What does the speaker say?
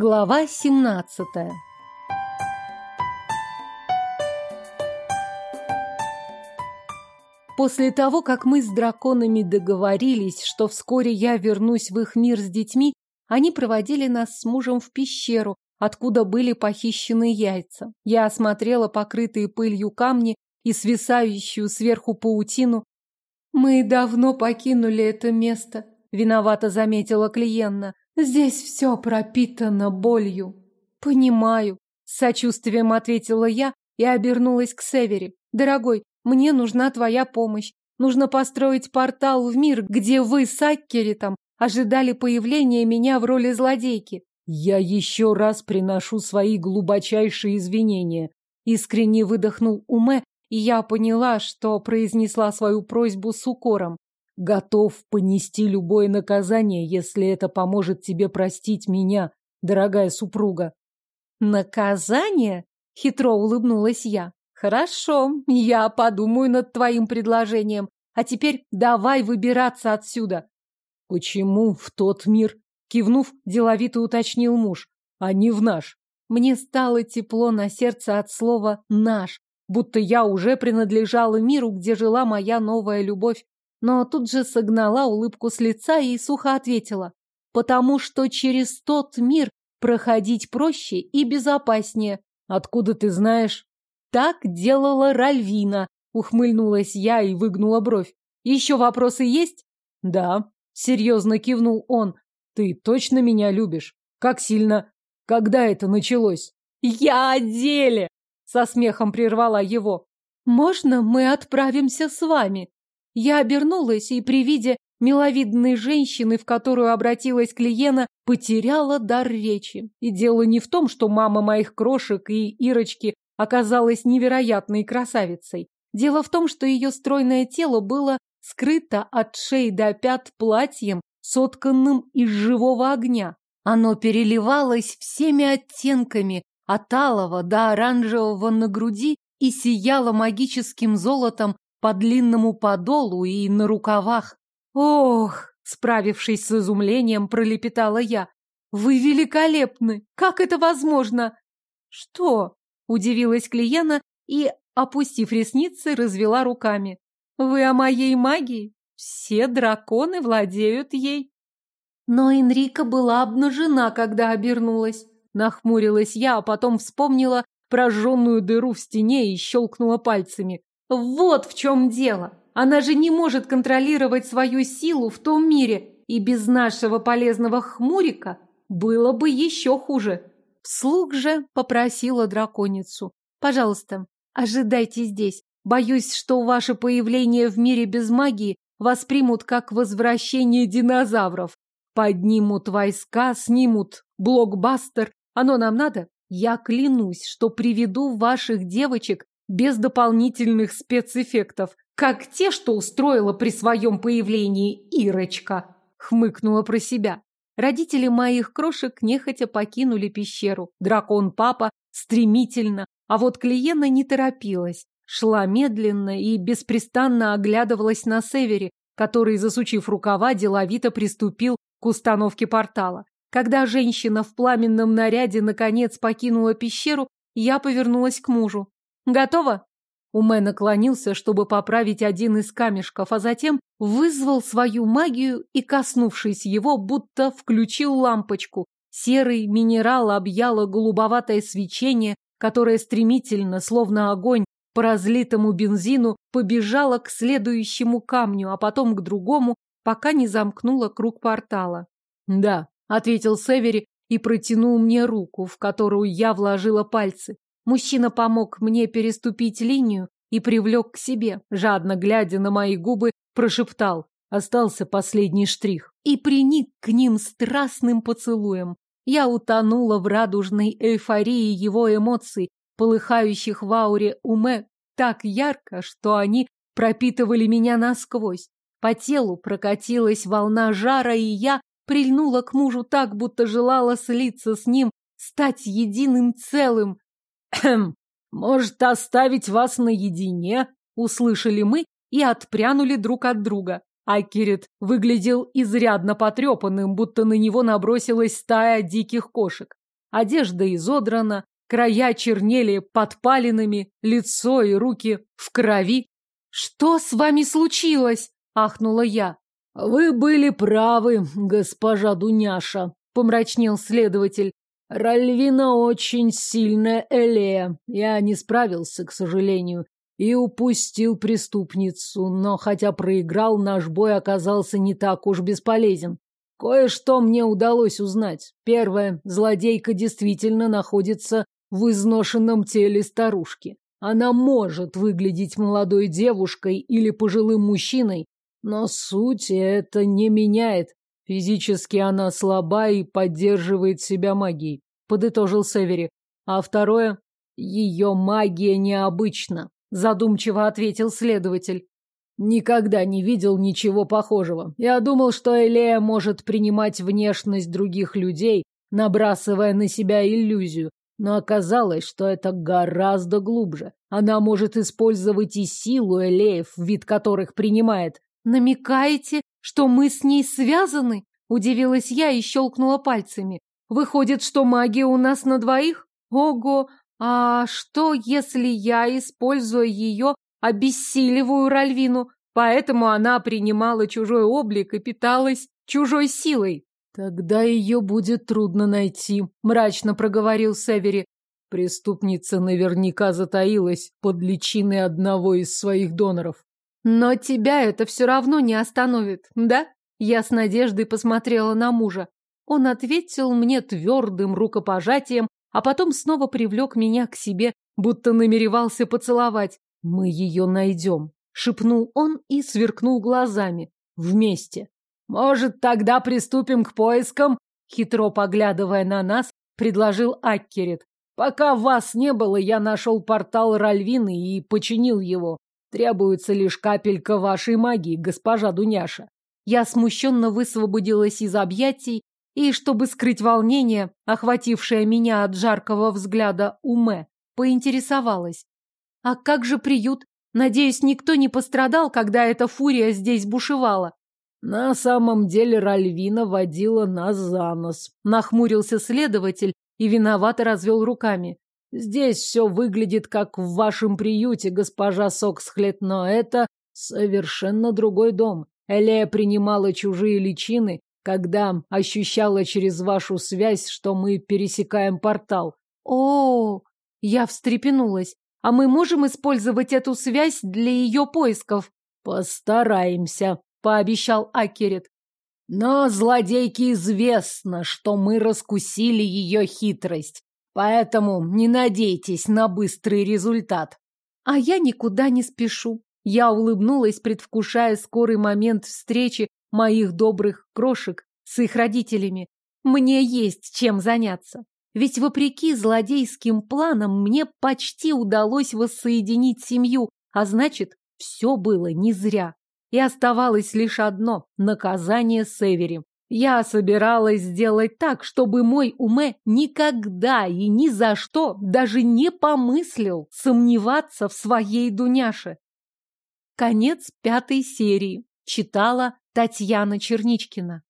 Глава 17 После того, как мы с драконами договорились, что вскоре я вернусь в их мир с детьми, они проводили нас с мужем в пещеру, откуда были похищены яйца. Я осмотрела покрытые пылью камни и свисающую сверху паутину. «Мы давно покинули это место», — виновато заметила клиентна. «Здесь все пропитано болью». «Понимаю», — с сочувствием ответила я и обернулась к Севере. «Дорогой, мне нужна твоя помощь. Нужно построить портал в мир, где вы с Аккеритом ожидали появления меня в роли злодейки. Я еще раз приношу свои глубочайшие извинения. Искренне выдохнул Уме, и я поняла, что произнесла свою просьбу с укором. Готов понести любое наказание, если это поможет тебе простить меня, дорогая супруга. Наказание? Хитро улыбнулась я. Хорошо, я подумаю над твоим предложением. А теперь давай выбираться отсюда. Почему в тот мир? Кивнув, деловито уточнил муж. А не в наш. Мне стало тепло на сердце от слова «наш», будто я уже принадлежала миру, где жила моя новая любовь. Но тут же согнала улыбку с лица и сухо ответила. Потому что через тот мир проходить проще и безопаснее. Откуда ты знаешь? Так делала Ральвина, ухмыльнулась я и выгнула бровь. Еще вопросы есть? Да, серьезно кивнул он. Ты точно меня любишь? Как сильно? Когда это началось? Я о деле! Со смехом прервала его. Можно мы отправимся с вами? Я обернулась и при виде миловидной женщины, в которую обратилась клиента, потеряла дар речи. И дело не в том, что мама моих крошек и Ирочки оказалась невероятной красавицей. Дело в том, что ее стройное тело было скрыто от шеи до пят платьем, сотканным из живого огня. Оно переливалось всеми оттенками, от алого до оранжевого на груди и сияло магическим золотом по длинному подолу и на рукавах. «Ох!» — справившись с изумлением, пролепетала я. «Вы великолепны! Как это возможно?» «Что?» Удивилась Клиена и, опустив ресницы, развела руками. Вы о моей магии? Все драконы владеют ей. Но Энрика была обнажена, когда обернулась. Нахмурилась я, а потом вспомнила прожженную дыру в стене и щелкнула пальцами. Вот в чем дело. Она же не может контролировать свою силу в том мире, и без нашего полезного хмурика было бы еще хуже. Вслух же попросила драконицу. «Пожалуйста, ожидайте здесь. Боюсь, что ваше появление в мире без магии воспримут как возвращение динозавров. Поднимут войска, снимут блокбастер. Оно нам надо? Я клянусь, что приведу ваших девочек без дополнительных спецэффектов, как те, что устроила при своем появлении Ирочка», — хмыкнула про себя. Родители моих крошек нехотя покинули пещеру. Дракон-папа стремительно, а вот клиента не торопилась. Шла медленно и беспрестанно оглядывалась на севере, который, засучив рукава, деловито приступил к установке портала. Когда женщина в пламенном наряде наконец покинула пещеру, я повернулась к мужу. «Готово?» Уме наклонился, чтобы поправить один из камешков, а затем вызвал свою магию и, коснувшись его, будто включил лампочку. Серый минерал объяло голубоватое свечение, которое стремительно, словно огонь, по разлитому бензину побежало к следующему камню, а потом к другому, пока не замкнуло круг портала. «Да», — ответил Севери и протянул мне руку, в которую я вложила пальцы. Мужчина помог мне переступить линию и привлек к себе, жадно глядя на мои губы, прошептал. Остался последний штрих. И приник к ним страстным поцелуем. Я утонула в радужной эйфории его эмоций, полыхающих в ауре уме так ярко, что они пропитывали меня насквозь. По телу прокатилась волна жара, и я прильнула к мужу так, будто желала слиться с ним, стать единым целым. «Хм, может, оставить вас наедине?» — услышали мы и отпрянули друг от друга. Акирит выглядел изрядно потрепанным, будто на него набросилась стая диких кошек. Одежда изодрана, края чернели подпалинами, лицо и руки в крови. «Что с вами случилось?» – ахнула я. «Вы были правы, госпожа Дуняша», – помрачнел следователь. «Ральвина очень сильная Элея. Я не справился, к сожалению, и упустил преступницу, но хотя проиграл, наш бой оказался не так уж бесполезен. Кое-что мне удалось узнать. Первое, злодейка действительно находится в изношенном теле старушки. Она может выглядеть молодой девушкой или пожилым мужчиной, но суть это не меняет. Физически она слаба и поддерживает себя магией, подытожил Севери. А второе, ее магия необычна, задумчиво ответил следователь. Никогда не видел ничего похожего. Я думал, что Элея может принимать внешность других людей, набрасывая на себя иллюзию, но оказалось, что это гораздо глубже. Она может использовать и силу Элеев, вид которых принимает. Намекаете, что мы с ней связаны? Удивилась я и щелкнула пальцами. Выходит, что магия у нас на двоих? Ого! А что, если я, используя ее, обессиливаю Ральвину, поэтому она принимала чужой облик и питалась чужой силой. Тогда ее будет трудно найти, мрачно проговорил Севери. Преступница наверняка затаилась под личиной одного из своих доноров. Но тебя это все равно не остановит, да? Я с надеждой посмотрела на мужа. Он ответил мне твердым рукопожатием, а потом снова привлек меня к себе, будто намеревался поцеловать. «Мы ее найдем», — шепнул он и сверкнул глазами. «Вместе». «Может, тогда приступим к поискам?» Хитро поглядывая на нас, предложил Аккерет. «Пока вас не было, я нашел портал Ральвины и починил его. Требуется лишь капелька вашей магии, госпожа Дуняша». Я смущенно высвободилась из объятий и, чтобы скрыть волнение, охватившее меня от жаркого взгляда Уме, поинтересовалась. А как же приют? Надеюсь, никто не пострадал, когда эта фурия здесь бушевала. На самом деле Ральвина водила нас за нос. Нахмурился следователь и виновато развел руками. Здесь все выглядит как в вашем приюте, госпожа Соксхлет, но это совершенно другой дом. Элея принимала чужие личины, когда ощущала через вашу связь, что мы пересекаем портал. О, -о, -о я встрепенулась. А мы можем использовать эту связь для ее поисков? Постараемся, пообещал Акерет. Но злодейке известно, что мы раскусили ее хитрость, поэтому не надейтесь на быстрый результат. А я никуда не спешу. Я улыбнулась, предвкушая скорый момент встречи моих добрых крошек с их родителями. Мне есть чем заняться. Ведь вопреки злодейским планам мне почти удалось воссоединить семью, а значит, все было не зря. И оставалось лишь одно – наказание Севери. Я собиралась сделать так, чтобы мой Уме никогда и ни за что даже не помыслил сомневаться в своей Дуняше. Конец пятой серии. Читала Татьяна Черничкина.